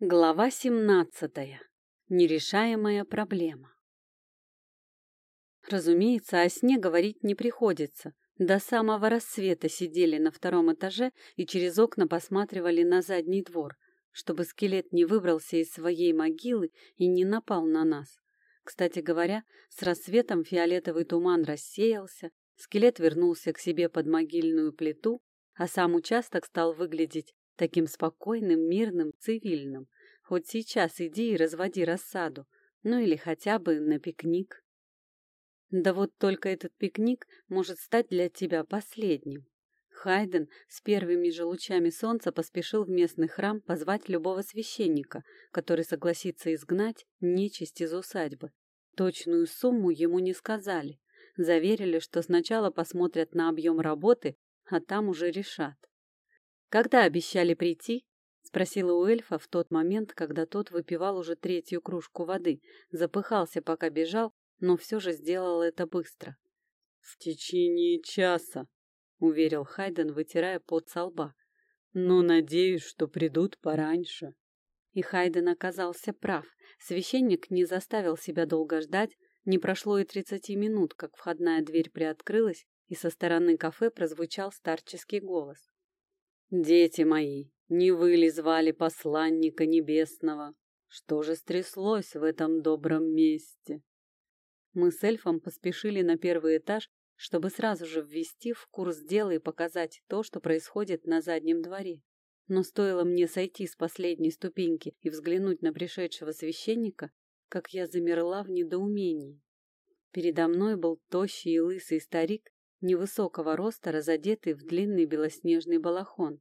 Глава семнадцатая. Нерешаемая проблема. Разумеется, о сне говорить не приходится. До самого рассвета сидели на втором этаже и через окна посматривали на задний двор, чтобы скелет не выбрался из своей могилы и не напал на нас. Кстати говоря, с рассветом фиолетовый туман рассеялся, скелет вернулся к себе под могильную плиту, а сам участок стал выглядеть таким спокойным, мирным, цивильным. Хоть сейчас иди и разводи рассаду, ну или хотя бы на пикник. Да вот только этот пикник может стать для тебя последним. Хайден с первыми же лучами солнца поспешил в местный храм позвать любого священника, который согласится изгнать нечисть из усадьбы. Точную сумму ему не сказали. Заверили, что сначала посмотрят на объем работы, а там уже решат. «Когда обещали прийти?» — спросила у эльфа в тот момент, когда тот выпивал уже третью кружку воды, запыхался, пока бежал, но все же сделал это быстро. «В течение часа», — уверил Хайден, вытирая пот со лба. «Но надеюсь, что придут пораньше». И Хайден оказался прав. Священник не заставил себя долго ждать, не прошло и тридцати минут, как входная дверь приоткрылась, и со стороны кафе прозвучал старческий голос. «Дети мои, не вы ли звали посланника небесного? Что же стряслось в этом добром месте?» Мы с эльфом поспешили на первый этаж, чтобы сразу же ввести в курс дела и показать то, что происходит на заднем дворе. Но стоило мне сойти с последней ступеньки и взглянуть на пришедшего священника, как я замерла в недоумении. Передо мной был тощий и лысый старик невысокого роста, разодетый в длинный белоснежный балахон.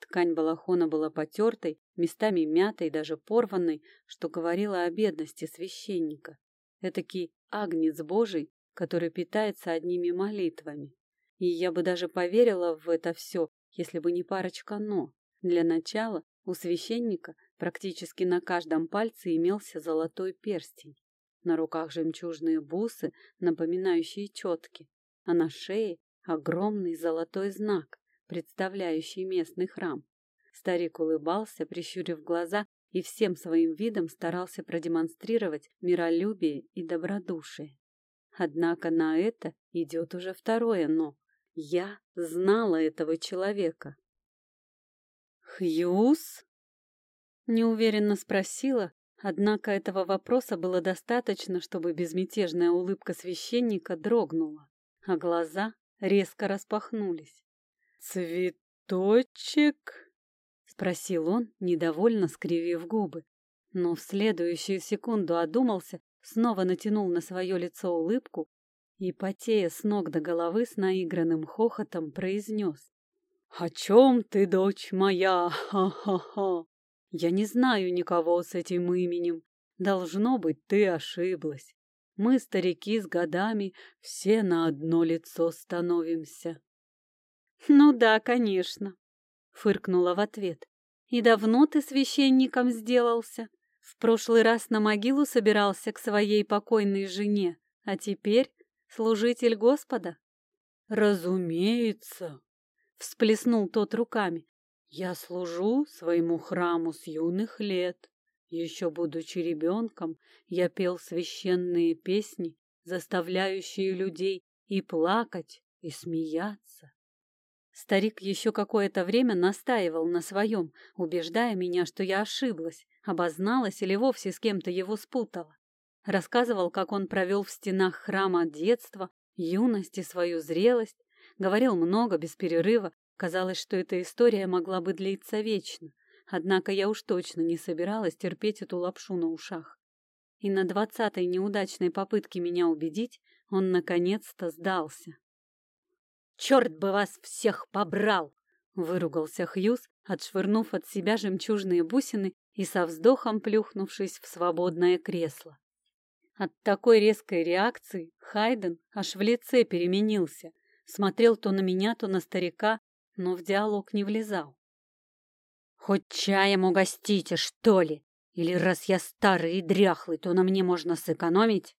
Ткань балахона была потертой, местами мятой, даже порванной, что говорило о бедности священника. Этакий агнец Божий, который питается одними молитвами. И я бы даже поверила в это все, если бы не парочка «но». Для начала у священника практически на каждом пальце имелся золотой перстень. На руках жемчужные бусы, напоминающие четки а на шее огромный золотой знак, представляющий местный храм. Старик улыбался, прищурив глаза, и всем своим видом старался продемонстрировать миролюбие и добродушие. Однако на это идет уже второе «но». Я знала этого человека. «Хьюз?» Неуверенно спросила, однако этого вопроса было достаточно, чтобы безмятежная улыбка священника дрогнула а глаза резко распахнулись. «Цветочек?» — спросил он, недовольно скривив губы. Но в следующую секунду одумался, снова натянул на свое лицо улыбку и, потея с ног до головы, с наигранным хохотом произнес. «О чем ты, дочь моя? Ха-ха-ха! Я не знаю никого с этим именем. Должно быть, ты ошиблась. Мы, старики, с годами все на одно лицо становимся. Ну да, конечно, фыркнула в ответ. И давно ты священником сделался? В прошлый раз на могилу собирался к своей покойной жене, а теперь служитель Господа? Разумеется, всплеснул тот руками. Я служу своему храму с юных лет. Еще будучи ребенком, я пел священные песни, заставляющие людей и плакать, и смеяться. Старик еще какое-то время настаивал на своем, убеждая меня, что я ошиблась, обозналась или вовсе с кем-то его спутала. Рассказывал, как он провел в стенах храма детство, юность и свою зрелость, говорил много, без перерыва, казалось, что эта история могла бы длиться вечно. Однако я уж точно не собиралась терпеть эту лапшу на ушах. И на двадцатой неудачной попытке меня убедить он наконец-то сдался. «Черт бы вас всех побрал!» — выругался Хьюз, отшвырнув от себя жемчужные бусины и со вздохом плюхнувшись в свободное кресло. От такой резкой реакции Хайден аж в лице переменился, смотрел то на меня, то на старика, но в диалог не влезал. Хоть чаем угостите, что ли? Или раз я старый и дряхлый, то на мне можно сэкономить?»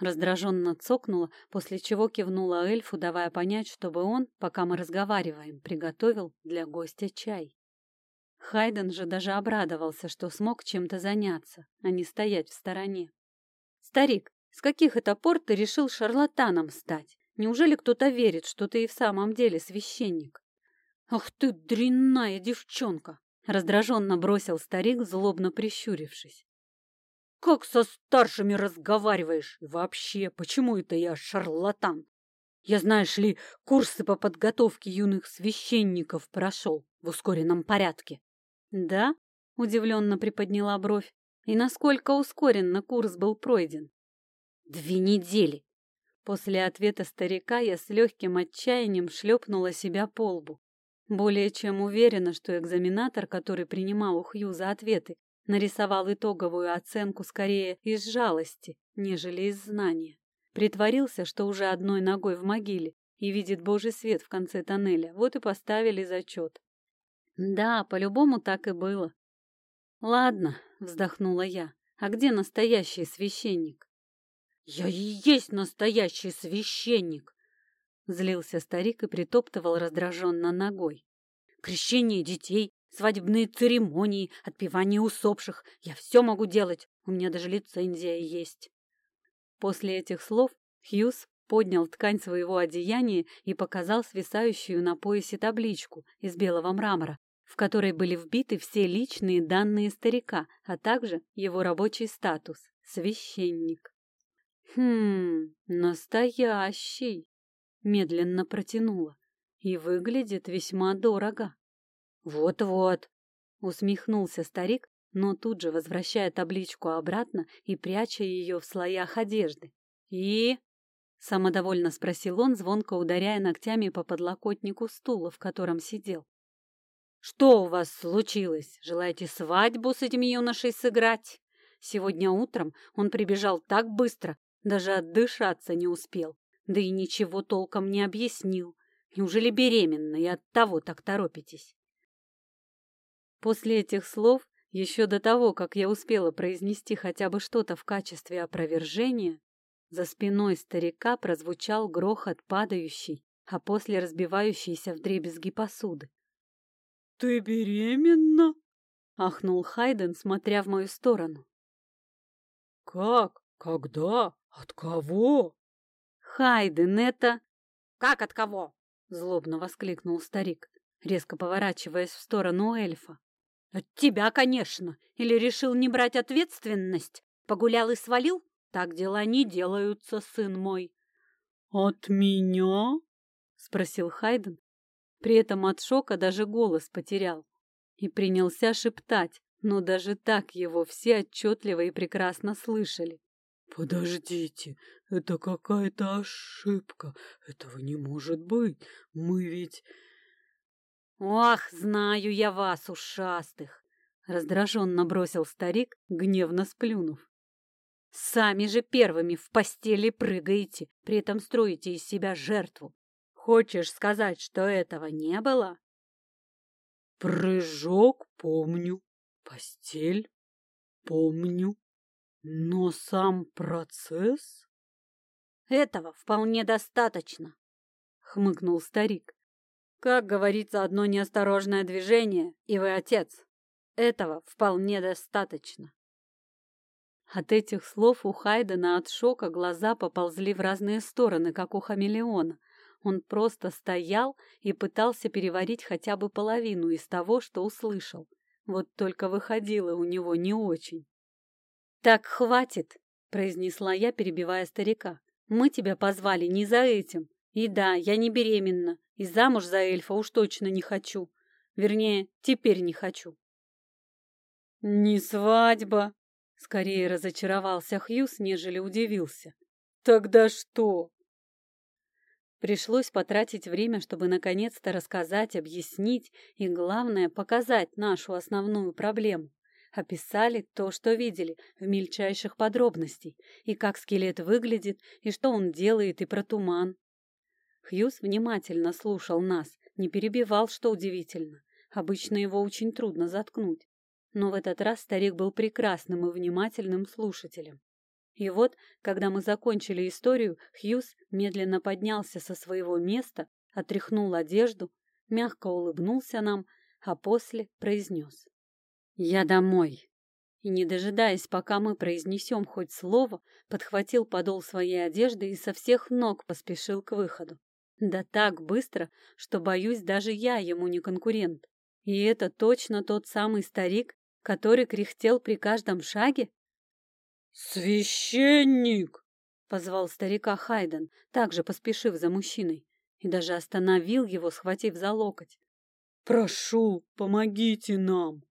Раздраженно цокнула, после чего кивнула эльфу, давая понять, чтобы он, пока мы разговариваем, приготовил для гостя чай. Хайден же даже обрадовался, что смог чем-то заняться, а не стоять в стороне. «Старик, с каких это пор ты решил шарлатаном стать? Неужели кто-то верит, что ты и в самом деле священник?» «Ах ты, дрянная девчонка!» — раздраженно бросил старик, злобно прищурившись. «Как со старшими разговариваешь? И вообще, почему это я шарлатан? Я, знаешь ли, курсы по подготовке юных священников прошел в ускоренном порядке. Да? Удивленно приподняла бровь. И насколько ускоренно курс был пройден? Две недели. После ответа старика я с легким отчаянием шлепнула себя по лбу. Более чем уверена, что экзаменатор, который принимал у Хью за ответы, нарисовал итоговую оценку скорее из жалости, нежели из знания. Притворился, что уже одной ногой в могиле и видит божий свет в конце тоннеля. Вот и поставили зачет. Да, по-любому так и было. Ладно, вздохнула я. А где настоящий священник? Я и есть настоящий священник, злился старик и притоптывал раздраженно ногой. Крещение детей, свадебные церемонии, отпевание усопших. Я все могу делать. У меня даже лицензия есть. После этих слов Хьюз поднял ткань своего одеяния и показал свисающую на поясе табличку из белого мрамора, в которой были вбиты все личные данные старика, а также его рабочий статус — священник. «Хм, настоящий!» — медленно протянула. «И выглядит весьма дорого». «Вот-вот!» — усмехнулся старик, но тут же возвращая табличку обратно и пряча ее в слоях одежды. «И?» — самодовольно спросил он, звонко ударяя ногтями по подлокотнику стула, в котором сидел. «Что у вас случилось? Желаете свадьбу с этим юношей сыграть?» Сегодня утром он прибежал так быстро, даже отдышаться не успел, да и ничего толком не объяснил. Неужели беременна и оттого так торопитесь? После этих слов еще до того, как я успела произнести хотя бы что-то в качестве опровержения, за спиной старика прозвучал грохот падающей, а после разбивающейся вдребезги посуды. «Ты беременна?» — ахнул Хайден, смотря в мою сторону. «Как? Когда? От кого?» «Хайден, это...» «Как от кого?» — злобно воскликнул старик, резко поворачиваясь в сторону эльфа. От тебя, конечно. Или решил не брать ответственность? Погулял и свалил? Так дела не делаются, сын мой. От меня? Спросил Хайден. При этом от шока даже голос потерял. И принялся шептать, но даже так его все отчетливо и прекрасно слышали. «Подождите, это какая-то ошибка. Этого не может быть. Мы ведь...» «Ох, знаю я вас, ушастых!» — раздраженно бросил старик, гневно сплюнув. «Сами же первыми в постели прыгаете, при этом строите из себя жертву. Хочешь сказать, что этого не было?» «Прыжок помню, постель помню, но сам процесс...» «Этого вполне достаточно», — хмыкнул старик. Как говорится, одно неосторожное движение, и вы отец. Этого вполне достаточно. От этих слов у Хайдена от шока глаза поползли в разные стороны, как у хамелеона. Он просто стоял и пытался переварить хотя бы половину из того, что услышал. Вот только выходило у него не очень. «Так хватит!» — произнесла я, перебивая старика. «Мы тебя позвали не за этим. И да, я не беременна, и замуж за эльфа уж точно не хочу. Вернее, теперь не хочу. «Не свадьба!» Скорее разочаровался Хьюз, нежели удивился. «Тогда что?» Пришлось потратить время, чтобы наконец-то рассказать, объяснить и, главное, показать нашу основную проблему. Описали то, что видели, в мельчайших подробностей, и как скелет выглядит, и что он делает, и про туман. Хьюз внимательно слушал нас, не перебивал, что удивительно. Обычно его очень трудно заткнуть. Но в этот раз старик был прекрасным и внимательным слушателем. И вот, когда мы закончили историю, Хьюз медленно поднялся со своего места, отряхнул одежду, мягко улыбнулся нам, а после произнес. «Я домой!» И, не дожидаясь, пока мы произнесем хоть слово, подхватил подол своей одежды и со всех ног поспешил к выходу. Да так быстро, что, боюсь, даже я ему не конкурент. И это точно тот самый старик, который кряхтел при каждом шаге? «Священник!» — позвал старика Хайден, также поспешив за мужчиной, и даже остановил его, схватив за локоть. «Прошу, помогите нам!»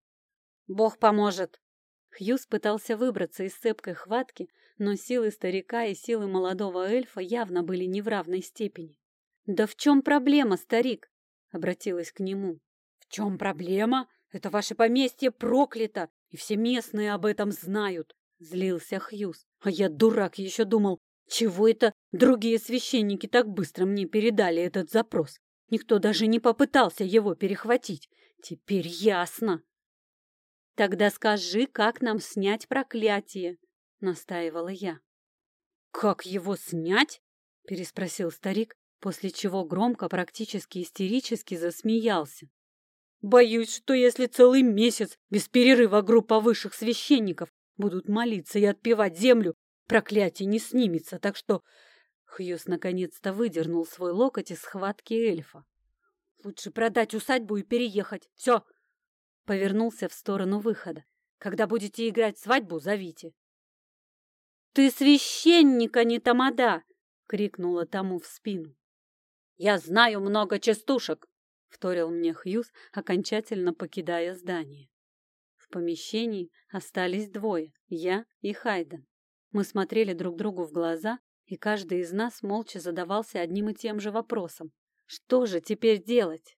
«Бог поможет!» Хьюз пытался выбраться из цепкой хватки, но силы старика и силы молодого эльфа явно были не в равной степени. «Да в чем проблема, старик?» — обратилась к нему. «В чем проблема? Это ваше поместье проклято, и все местные об этом знают!» — злился Хьюз. «А я, дурак, еще думал, чего это другие священники так быстро мне передали этот запрос? Никто даже не попытался его перехватить. Теперь ясно!» «Тогда скажи, как нам снять проклятие?» — настаивала я. «Как его снять?» — переспросил старик, после чего громко, практически истерически засмеялся. «Боюсь, что если целый месяц без перерыва группа высших священников будут молиться и отпевать землю, проклятие не снимется, так что...» Хьюс наконец-то выдернул свой локоть из схватки эльфа. «Лучше продать усадьбу и переехать. Все!» Повернулся в сторону выхода. «Когда будете играть свадьбу, зовите». «Ты священник, а не тамада!» — крикнула тому в спину. «Я знаю много частушек!» — вторил мне Хьюз, окончательно покидая здание. В помещении остались двое — я и Хайден. Мы смотрели друг другу в глаза, и каждый из нас молча задавался одним и тем же вопросом. Что же теперь делать?